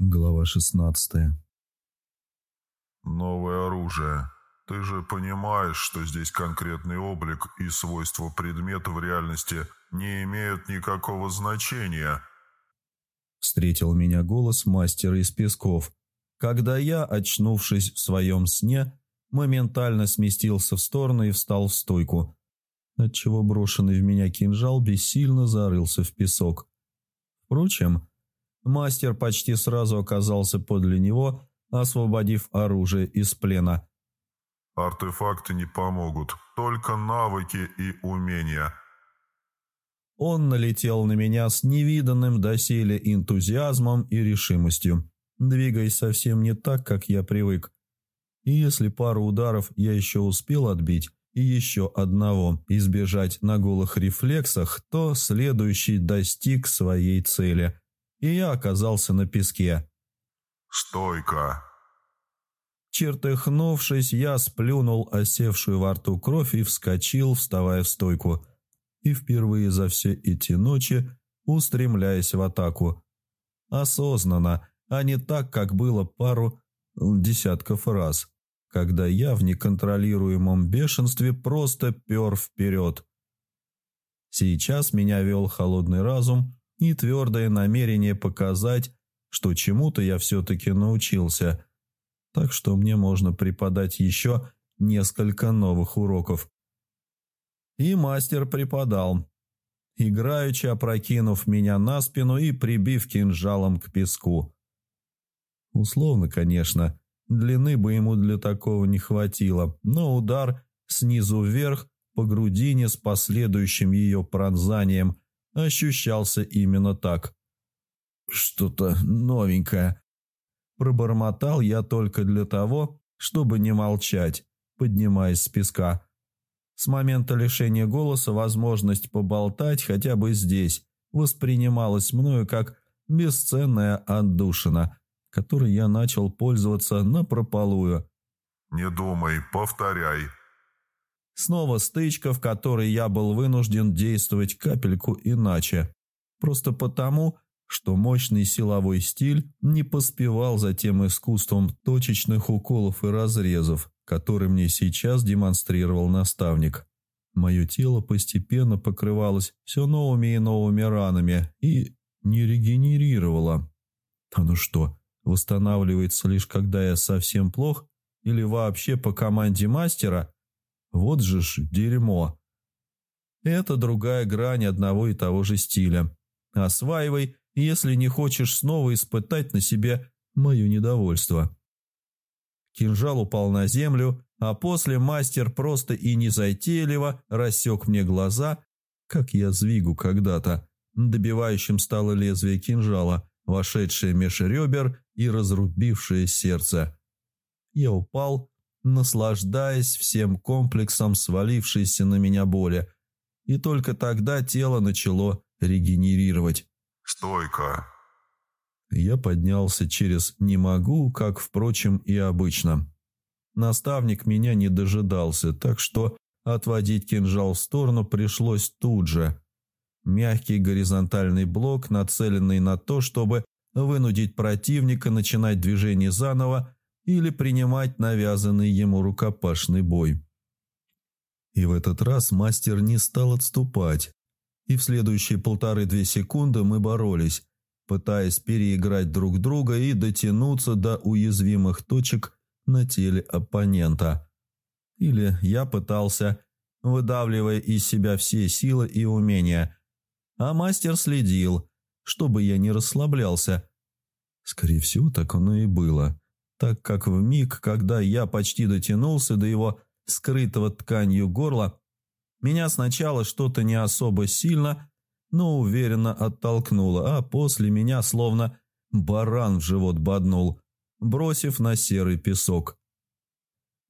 Глава шестнадцатая. Новое оружие. Ты же понимаешь, что здесь конкретный облик и свойства предмета в реальности не имеют никакого значения. Встретил меня голос мастера из песков, когда я, очнувшись в своем сне, моментально сместился в сторону и встал в стойку, отчего брошенный в меня кинжал бессильно зарылся в песок. Впрочем, Мастер почти сразу оказался подле него, освободив оружие из плена. «Артефакты не помогут, только навыки и умения». Он налетел на меня с невиданным доселе энтузиазмом и решимостью, двигаясь совсем не так, как я привык. И если пару ударов я еще успел отбить, и еще одного избежать на голых рефлексах, то следующий достиг своей цели – и я оказался на песке. «Стойка!» Чертыхнувшись, я сплюнул осевшую во рту кровь и вскочил, вставая в стойку. И впервые за все эти ночи устремляясь в атаку. Осознанно, а не так, как было пару десятков раз, когда я в неконтролируемом бешенстве просто пер вперед. Сейчас меня вел холодный разум – и твердое намерение показать, что чему-то я все-таки научился, так что мне можно преподать еще несколько новых уроков. И мастер преподал, играючи опрокинув меня на спину и прибив кинжалом к песку. Условно, конечно, длины бы ему для такого не хватило, но удар снизу вверх по грудине с последующим ее пронзанием – ощущался именно так. «Что-то новенькое». Пробормотал я только для того, чтобы не молчать, поднимаясь с песка. С момента лишения голоса возможность поболтать хотя бы здесь воспринималась мною как бесценная отдушина, которой я начал пользоваться напропалую. «Не думай, повторяй», Снова стычка, в которой я был вынужден действовать капельку иначе. Просто потому, что мощный силовой стиль не поспевал за тем искусством точечных уколов и разрезов, который мне сейчас демонстрировал наставник. Мое тело постепенно покрывалось все новыми и новыми ранами и не регенерировало. Оно что, восстанавливается лишь когда я совсем плох? Или вообще по команде мастера – вот же ж дерьмо. Это другая грань одного и того же стиля. Осваивай, если не хочешь снова испытать на себе мое недовольство. Кинжал упал на землю, а после мастер просто и незатейливо рассек мне глаза, как я звигу когда-то. Добивающим стало лезвие кинжала, вошедшее меж ребер и разрубившее сердце. Я упал, наслаждаясь всем комплексом свалившейся на меня боли. И только тогда тело начало регенерировать. «Стойка!» Я поднялся через «не могу», как, впрочем, и обычно. Наставник меня не дожидался, так что отводить кинжал в сторону пришлось тут же. Мягкий горизонтальный блок, нацеленный на то, чтобы вынудить противника начинать движение заново, или принимать навязанный ему рукопашный бой. И в этот раз мастер не стал отступать, и в следующие полторы-две секунды мы боролись, пытаясь переиграть друг друга и дотянуться до уязвимых точек на теле оппонента. Или я пытался, выдавливая из себя все силы и умения, а мастер следил, чтобы я не расслаблялся. Скорее всего, так оно и было так как в миг, когда я почти дотянулся до его скрытого тканью горла, меня сначала что-то не особо сильно, но уверенно оттолкнуло, а после меня словно баран в живот боднул, бросив на серый песок.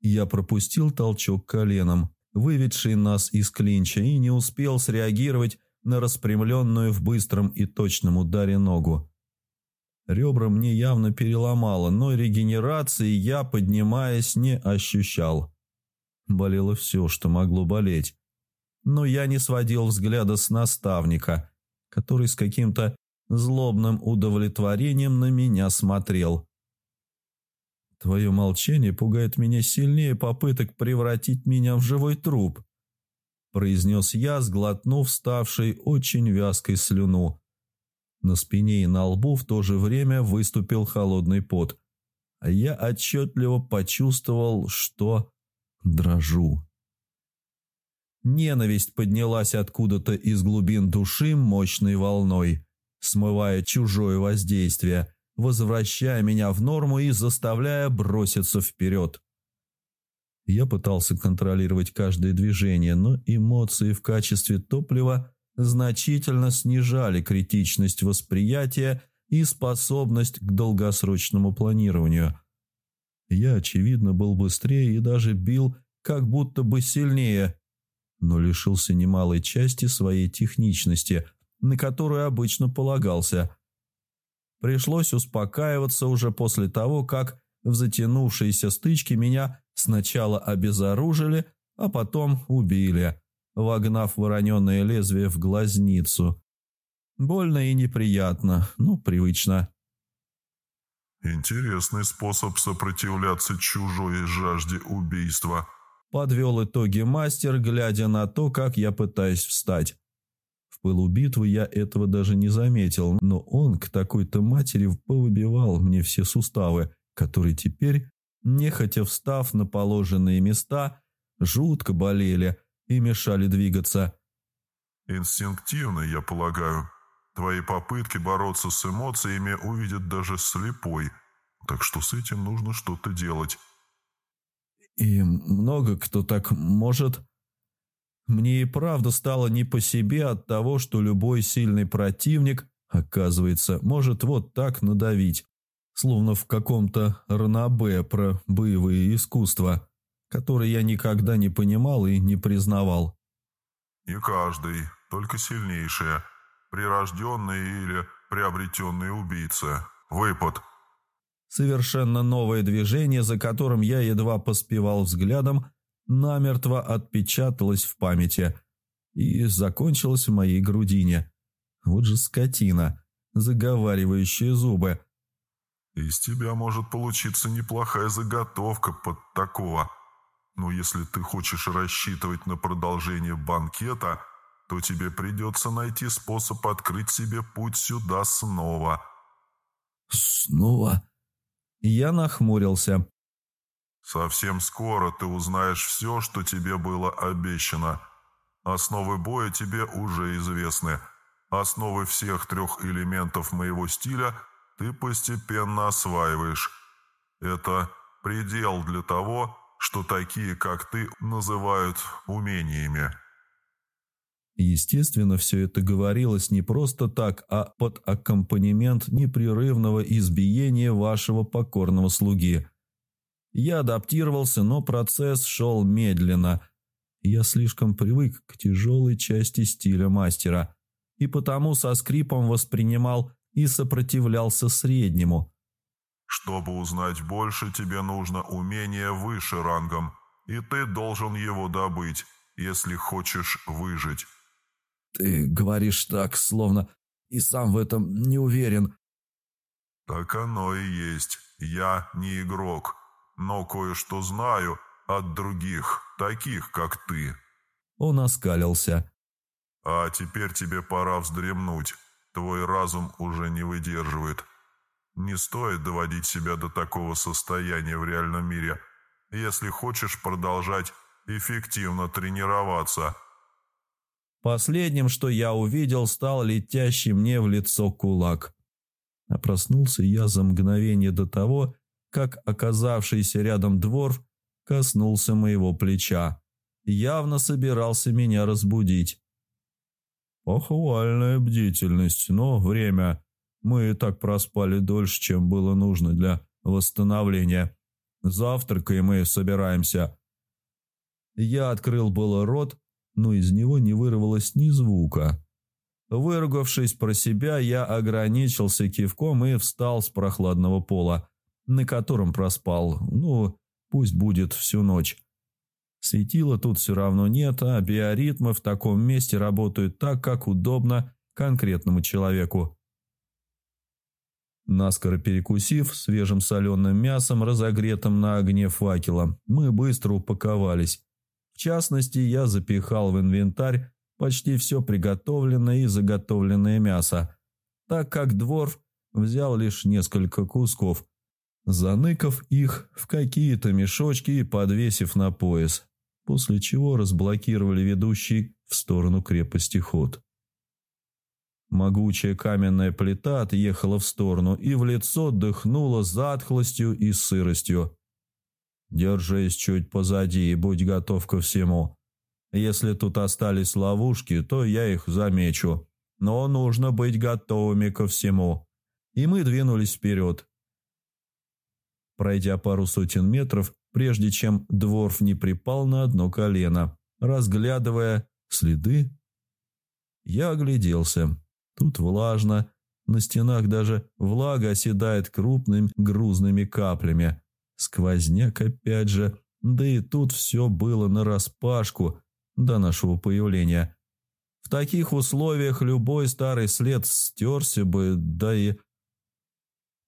Я пропустил толчок коленом, выведший нас из клинча, и не успел среагировать на распрямленную в быстром и точном ударе ногу. Ребра мне явно переломало, но регенерации я, поднимаясь, не ощущал. Болело все, что могло болеть. Но я не сводил взгляда с наставника, который с каким-то злобным удовлетворением на меня смотрел. Твое молчание пугает меня сильнее попыток превратить меня в живой труп, произнес я, сглотнув ставшей очень вязкой слюну. На спине и на лбу в то же время выступил холодный пот, а я отчетливо почувствовал, что дрожу. Ненависть поднялась откуда-то из глубин души мощной волной, смывая чужое воздействие, возвращая меня в норму и заставляя броситься вперед. Я пытался контролировать каждое движение, но эмоции в качестве топлива значительно снижали критичность восприятия и способность к долгосрочному планированию. Я, очевидно, был быстрее и даже бил как будто бы сильнее, но лишился немалой части своей техничности, на которую обычно полагался. Пришлось успокаиваться уже после того, как в затянувшейся стычке меня сначала обезоружили, а потом убили, вогнав вороненое лезвие в глазницу. Больно и неприятно, но привычно. «Интересный способ сопротивляться чужой жажде убийства», – подвел итоги мастер, глядя на то, как я пытаюсь встать. В пылу битвы я этого даже не заметил, но он к такой-то матери повыбивал мне все суставы, которые теперь, нехотя встав на положенные места, жутко болели и мешали двигаться. «Инстинктивно, я полагаю», Твои попытки бороться с эмоциями увидит даже слепой, так что с этим нужно что-то делать. И много кто так может. Мне и правда стало не по себе от того, что любой сильный противник, оказывается, может вот так надавить, словно в каком-то ранобе про боевые искусства, которые я никогда не понимал и не признавал. «Не каждый, только сильнейшие», Прирожденный или приобретенный убийца. Выпад. Совершенно новое движение, за которым я едва поспевал взглядом, намертво отпечаталось в памяти и закончилось в моей грудине. Вот же скотина, заговаривающая зубы. «Из тебя может получиться неплохая заготовка под такого. Но если ты хочешь рассчитывать на продолжение банкета, то тебе придется найти способ открыть себе путь сюда снова». «Снова?» Я нахмурился. «Совсем скоро ты узнаешь все, что тебе было обещано. Основы боя тебе уже известны. Основы всех трех элементов моего стиля ты постепенно осваиваешь. Это предел для того, что такие, как ты, называют умениями». Естественно, все это говорилось не просто так, а под аккомпанемент непрерывного избиения вашего покорного слуги. Я адаптировался, но процесс шел медленно. Я слишком привык к тяжелой части стиля мастера, и потому со скрипом воспринимал и сопротивлялся среднему. «Чтобы узнать больше, тебе нужно умение выше рангом, и ты должен его добыть, если хочешь выжить». Ты говоришь так, словно и сам в этом не уверен. Так оно и есть. Я не игрок, но кое-что знаю от других, таких, как ты. Он оскалился. А теперь тебе пора вздремнуть. Твой разум уже не выдерживает. Не стоит доводить себя до такого состояния в реальном мире, если хочешь продолжать эффективно тренироваться – Последним, что я увидел, стал летящий мне в лицо кулак. А проснулся я за мгновение до того, как оказавшийся рядом двор коснулся моего плеча. Явно собирался меня разбудить. Похвальная бдительность, но время. Мы и так проспали дольше, чем было нужно для восстановления. Завтракаем и собираемся. Я открыл было рот, но из него не вырвалось ни звука. Выругавшись про себя, я ограничился кивком и встал с прохладного пола, на котором проспал, ну, пусть будет всю ночь. Светила тут все равно нет, а биоритмы в таком месте работают так, как удобно конкретному человеку. Наскоро перекусив свежим соленым мясом, разогретым на огне факела, мы быстро упаковались. В частности, я запихал в инвентарь почти все приготовленное и заготовленное мясо, так как дворф взял лишь несколько кусков, заныкав их в какие-то мешочки и подвесив на пояс, после чего разблокировали ведущий в сторону крепости ход. Могучая каменная плита отъехала в сторону и в лицо дыхнула затхлостью и сыростью. «Держись чуть позади и будь готов ко всему. Если тут остались ловушки, то я их замечу. Но нужно быть готовыми ко всему». И мы двинулись вперед. Пройдя пару сотен метров, прежде чем дворф не припал на одно колено, разглядывая следы, я огляделся. Тут влажно, на стенах даже влага оседает крупными грузными каплями. Сквозняк опять же, да и тут все было нараспашку до нашего появления. В таких условиях любой старый след стерся бы, да и...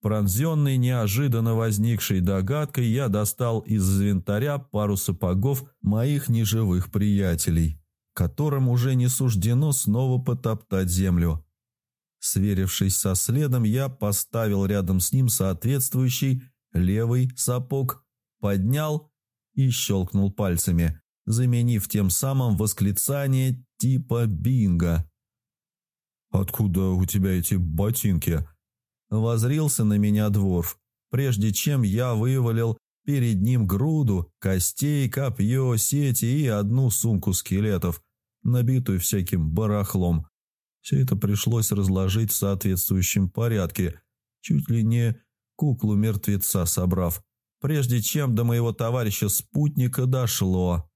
Пронзенный неожиданно возникшей догадкой, я достал из инвентаря пару сапогов моих неживых приятелей, которым уже не суждено снова потоптать землю. Сверившись со следом, я поставил рядом с ним соответствующий левый сапог, поднял и щелкнул пальцами, заменив тем самым восклицание типа «бинго». «Откуда у тебя эти ботинки?» Возрился на меня дворф, прежде чем я вывалил перед ним груду, костей, копье, сети и одну сумку скелетов, набитую всяким барахлом. Все это пришлось разложить в соответствующем порядке, чуть ли не куклу мертвеца собрав, прежде чем до моего товарища-спутника дошло.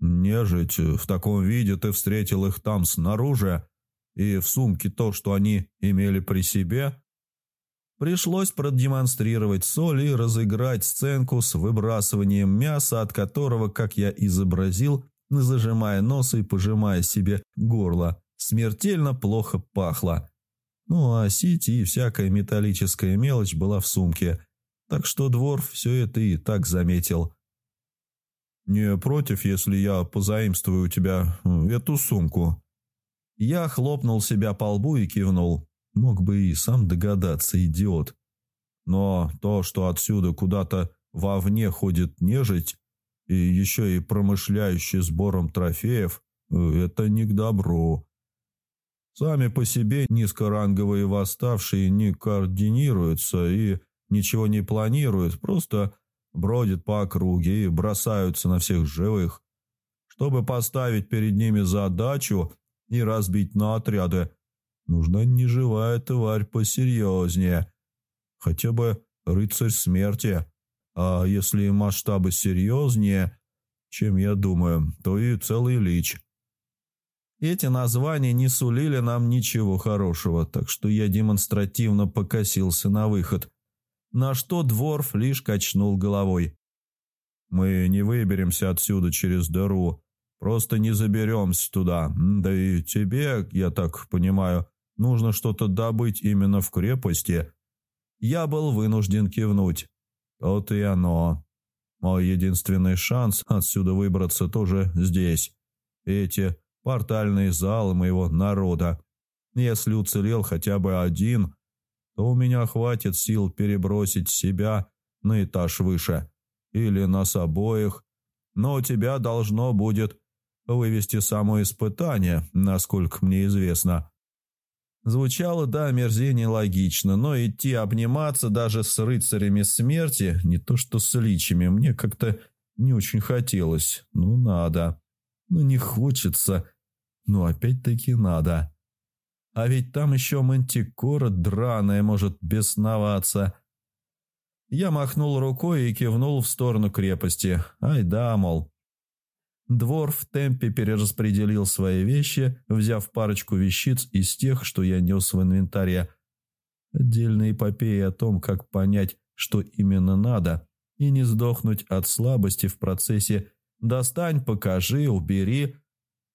«Нежить, в таком виде ты встретил их там снаружи, и в сумке то, что они имели при себе?» Пришлось продемонстрировать соль и разыграть сценку с выбрасыванием мяса, от которого, как я изобразил, зажимая нос и пожимая себе горло смертельно плохо пахло. Ну а сити и всякая металлическая мелочь была в сумке, так что Дворф все это и так заметил. «Не против, если я позаимствую у тебя эту сумку?» Я хлопнул себя по лбу и кивнул. Мог бы и сам догадаться, идиот. Но то, что отсюда куда-то вовне ходит нежить, и еще и промышляющий сбором трофеев, э, это не к добру. Сами по себе низкоранговые восставшие не координируются и ничего не планируют, просто бродят по округе и бросаются на всех живых. Чтобы поставить перед ними задачу и разбить на отряды, нужна неживая тварь посерьезнее, хотя бы рыцарь смерти. А если масштабы серьезнее, чем я думаю, то и целый лич. Эти названия не сулили нам ничего хорошего, так что я демонстративно покосился на выход, на что Дворф лишь качнул головой. «Мы не выберемся отсюда через дыру, просто не заберемся туда, да и тебе, я так понимаю, нужно что-то добыть именно в крепости». Я был вынужден кивнуть. Вот и оно. Мой единственный шанс отсюда выбраться тоже здесь. Эти портальный зал моего народа. Если уцелел хотя бы один, то у меня хватит сил перебросить себя на этаж выше или нас обоих, но тебя должно будет вывести само испытание, насколько мне известно. Звучало до омерзения логично, но идти обниматься даже с рыцарями смерти, не то что с личами, мне как-то не очень хотелось. Ну, надо. Ну, не хочется. Ну, опять-таки надо. А ведь там еще мантикора драная может бесноваться. Я махнул рукой и кивнул в сторону крепости. Ай да, мол. Двор в темпе перераспределил свои вещи, взяв парочку вещиц из тех, что я нес в инвентаре. Отдельная эпопея о том, как понять, что именно надо, и не сдохнуть от слабости в процессе «достань, покажи, убери»,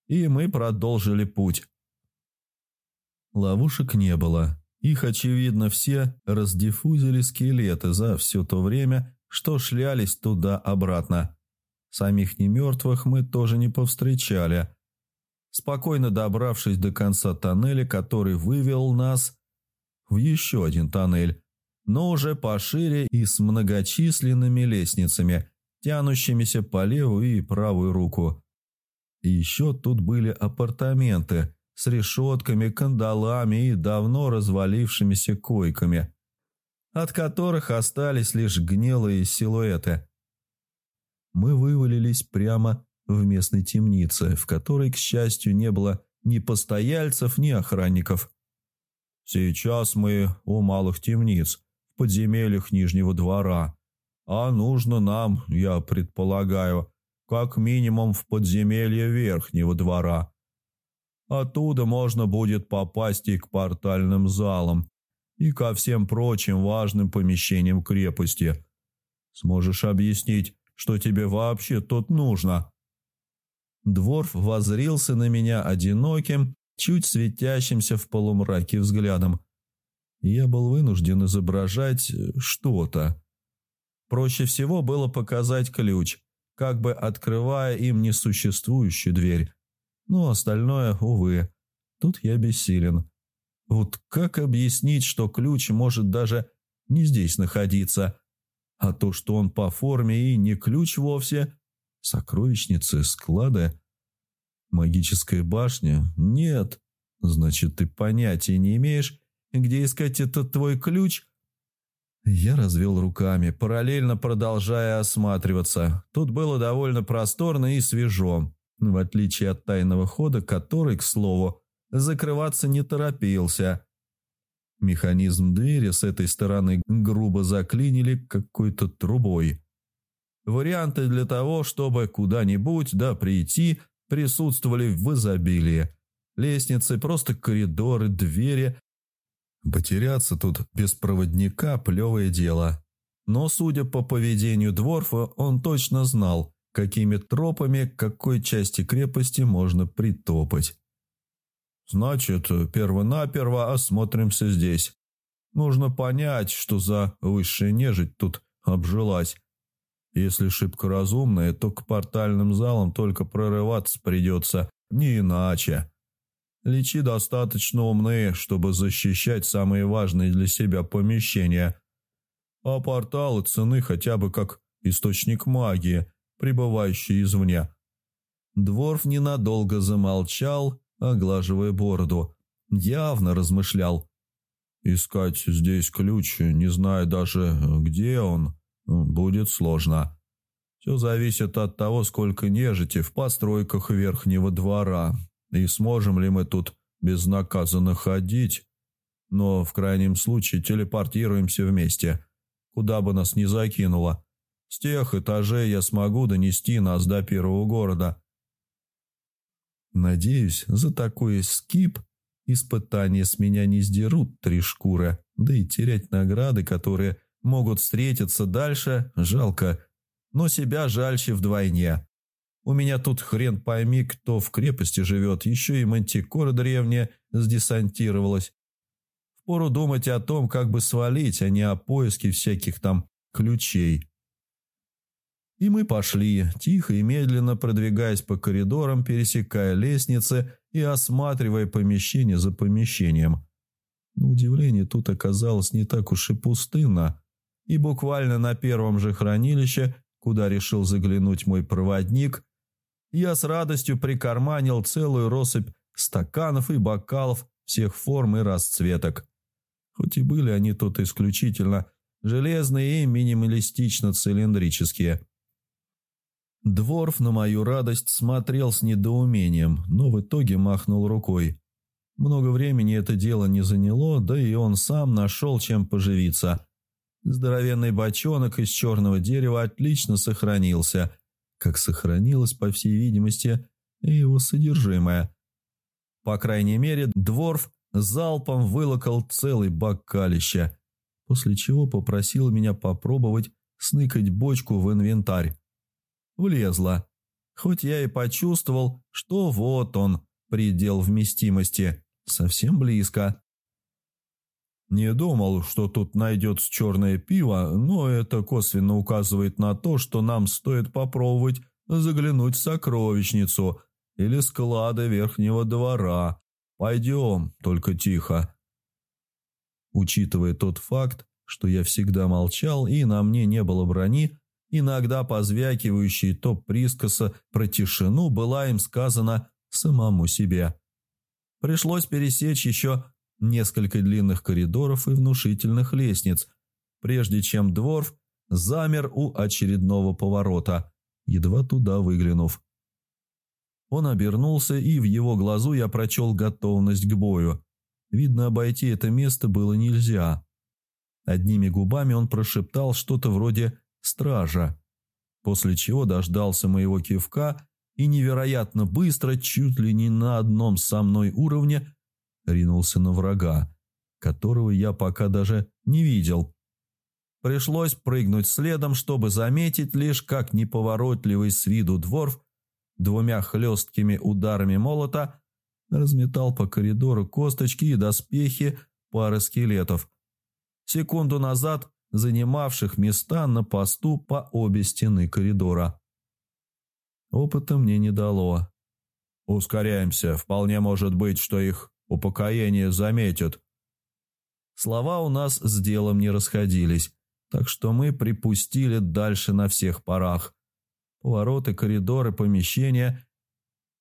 и мы продолжили путь. Ловушек не было. Их, очевидно, все раздиффузили скелеты за все то время, что шлялись туда-обратно. Самих немертвых мы тоже не повстречали. Спокойно добравшись до конца тоннеля, который вывел нас в еще один тоннель, но уже пошире и с многочисленными лестницами, тянущимися по левую и правую руку. И еще тут были апартаменты с решетками, кандалами и давно развалившимися койками, от которых остались лишь гнилые силуэты. Мы вывалились прямо в местной темнице, в которой, к счастью, не было ни постояльцев, ни охранников. Сейчас мы у малых темниц, в подземельях Нижнего двора, а нужно нам, я предполагаю, как минимум в подземелье Верхнего двора. Оттуда можно будет попасть и к портальным залам, и ко всем прочим важным помещениям крепости. Сможешь объяснить, что тебе вообще тут нужно?» Дворф возрился на меня одиноким, чуть светящимся в полумраке взглядом. Я был вынужден изображать что-то. Проще всего было показать ключ, как бы открывая им несуществующую дверь. Но остальное, увы, тут я бессилен. Вот как объяснить, что ключ может даже не здесь находиться, а то, что он по форме и не ключ вовсе, сокровищницы, склады, магическая башня? Нет. Значит, ты понятия не имеешь, где искать этот твой ключ? Я развел руками, параллельно продолжая осматриваться. Тут было довольно просторно и свежо, в отличие от тайного хода, который, к слову, закрываться не торопился. Механизм двери с этой стороны грубо заклинили какой-то трубой. Варианты для того, чтобы куда-нибудь да прийти, присутствовали в изобилии. Лестницы, просто коридоры, двери. Потеряться тут без проводника – плевое дело. Но, судя по поведению Дворфа, он точно знал, какими тропами к какой части крепости можно притопать. Значит, перво-наперво осмотримся здесь. Нужно понять, что за высшая нежить тут обжилась. Если шибко разумная, то к портальным залам только прорываться придется, не иначе. Личи достаточно умные, чтобы защищать самые важные для себя помещения. А порталы цены хотя бы как источник магии, пребывающий извне. Дворф ненадолго замолчал, оглаживая бороду. Явно размышлял. Искать здесь ключ, не зная даже, где он, будет сложно. Все зависит от того, сколько нежити в постройках верхнего двора, и сможем ли мы тут безнаказанно ходить. Но в крайнем случае телепортируемся вместе, куда бы нас ни закинуло. С тех этажей я смогу донести нас до первого города. Надеюсь, за такой скип испытания с меня не сдерут три шкуры, да и терять награды, которые могут встретиться дальше, жалко. Но себя жальче вдвойне. У меня тут хрен пойми, кто в крепости живет, еще и мантикора древняя сдесантировалась. Впору думать о том, как бы свалить, а не о поиске всяких там ключей. И мы пошли, тихо и медленно продвигаясь по коридорам, пересекая лестницы и осматривая помещение за помещением. На удивление, тут оказалось не так уж и пустынно, и буквально на первом же хранилище, куда решил заглянуть мой проводник, я с радостью прикарманил целую россыпь стаканов и бокалов всех форм и расцветок. Хоть и были они тут исключительно железные и минималистично-цилиндрические – Дворф на мою радость смотрел с недоумением, но в итоге махнул рукой. Много времени это дело не заняло, да и он сам нашел чем поживиться. Здоровенный бочонок из черного дерева отлично сохранился, как сохранилось, по всей видимости, и его содержимое. По крайней мере, Дворф залпом вылокал целый бокалище, после чего попросил меня попробовать сныкать бочку в инвентарь влезла. Хоть я и почувствовал, что вот он, предел вместимости, совсем близко. Не думал, что тут найдется черное пиво, но это косвенно указывает на то, что нам стоит попробовать заглянуть в сокровищницу или склады верхнего двора. Пойдем, только тихо. Учитывая тот факт, что я всегда молчал и на мне не было брони, иногда позвякивающий топ прискоса про тишину была им сказана самому себе. Пришлось пересечь еще несколько длинных коридоров и внушительных лестниц, прежде чем Дворф замер у очередного поворота, едва туда выглянув. Он обернулся, и в его глазу я прочел готовность к бою. Видно, обойти это место было нельзя. Одними губами он прошептал что-то вроде «стража», после чего дождался моего кивка и невероятно быстро, чуть ли не на одном со мной уровне, ринулся на врага, которого я пока даже не видел. Пришлось прыгнуть следом, чтобы заметить лишь, как неповоротливый с виду дворф двумя хлесткими ударами молота разметал по коридору косточки и доспехи пары скелетов, секунду назад занимавших места на посту по обе стены коридора. Опыта мне не дало. «Ускоряемся. Вполне может быть, что их упокоение заметят». Слова у нас с делом не расходились, так что мы припустили дальше на всех парах. Повороты, коридоры, помещения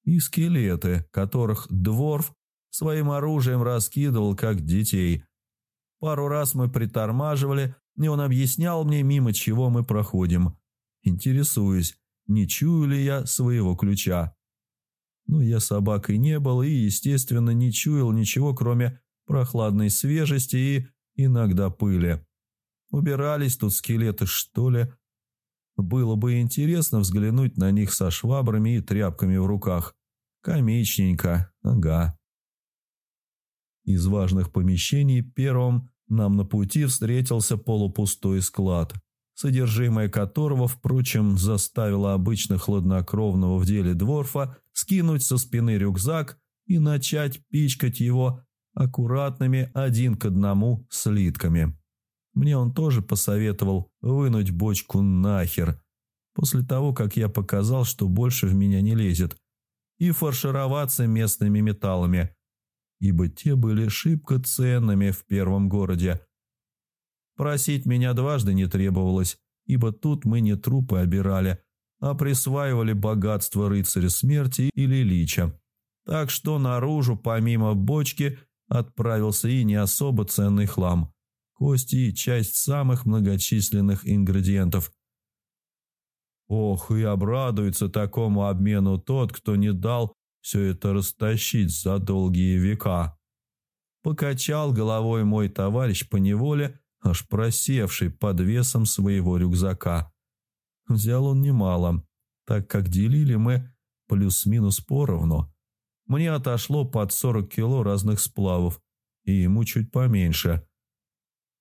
и скелеты, которых Дворф своим оружием раскидывал, как детей. Пару раз мы притормаживали, и он объяснял мне, мимо чего мы проходим. Интересуюсь, не чую ли я своего ключа. Но я собакой не был и, естественно, не чуял ничего, кроме прохладной свежести и иногда пыли. Убирались тут скелеты, что ли? Было бы интересно взглянуть на них со швабрами и тряпками в руках. Комичненько, ага. Из важных помещений первым нам на пути встретился полупустой склад, содержимое которого, впрочем, заставило обычно хладнокровного в деле дворфа скинуть со спины рюкзак и начать пичкать его аккуратными один к одному слитками. Мне он тоже посоветовал вынуть бочку нахер, после того, как я показал, что больше в меня не лезет, и фаршироваться местными металлами, ибо те были шибко ценными в первом городе. Просить меня дважды не требовалось, ибо тут мы не трупы обирали, а присваивали богатство рыцаря смерти или лича. Так что наружу, помимо бочки, отправился и не особо ценный хлам кости и часть самых многочисленных ингредиентов. Ох, и обрадуется такому обмену тот, кто не дал все это растащить за долгие века. Покачал головой мой товарищ по неволе, аж просевший под весом своего рюкзака. Взял он немало, так как делили мы плюс-минус поровну. Мне отошло под 40 кило разных сплавов, и ему чуть поменьше.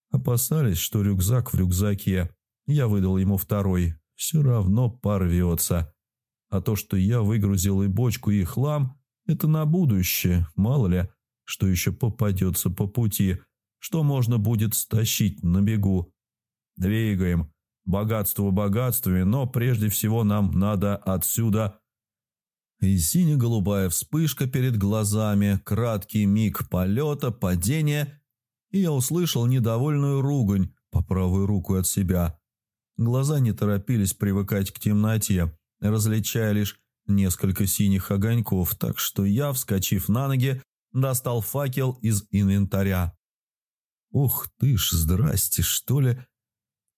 Опасались, что рюкзак в рюкзаке. Я выдал ему второй. Все равно порвется. А то, что я выгрузил и бочку, и хлам, это на будущее. Мало ли, что еще попадется по пути, что можно будет стащить на бегу. Двигаем. Богатство богатствами, но прежде всего нам надо отсюда... И сине-голубая вспышка перед глазами, краткий миг полета, падения и я услышал недовольную ругань по правую руку от себя. Глаза не торопились привыкать к темноте, различая лишь несколько синих огоньков, так что я, вскочив на ноги, достал факел из инвентаря. «Ух ты ж, здрасте, что ли?»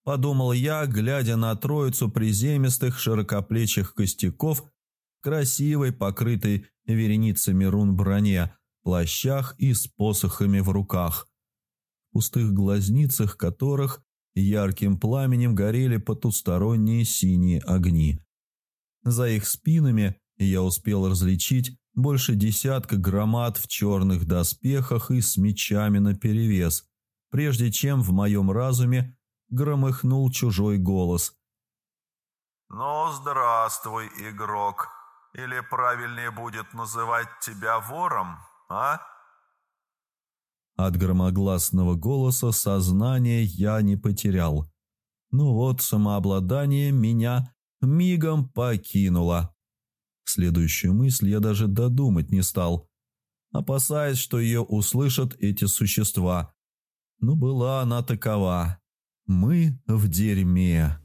Подумал я, глядя на троицу приземистых широкоплечих костяков в красивой, покрытой вереницами рун броне, плащах и с посохами в руках пустых глазницах которых ярким пламенем горели потусторонние синие огни. За их спинами я успел различить больше десятка громад в черных доспехах и с мечами наперевес, прежде чем в моем разуме громыхнул чужой голос. «Ну, здравствуй, игрок. Или правильнее будет называть тебя вором, а?» От громогласного голоса сознание я не потерял. Ну вот, самообладание меня мигом покинуло. Следующую мысль я даже додумать не стал, опасаясь, что ее услышат эти существа. Но была она такова. Мы в дерьме.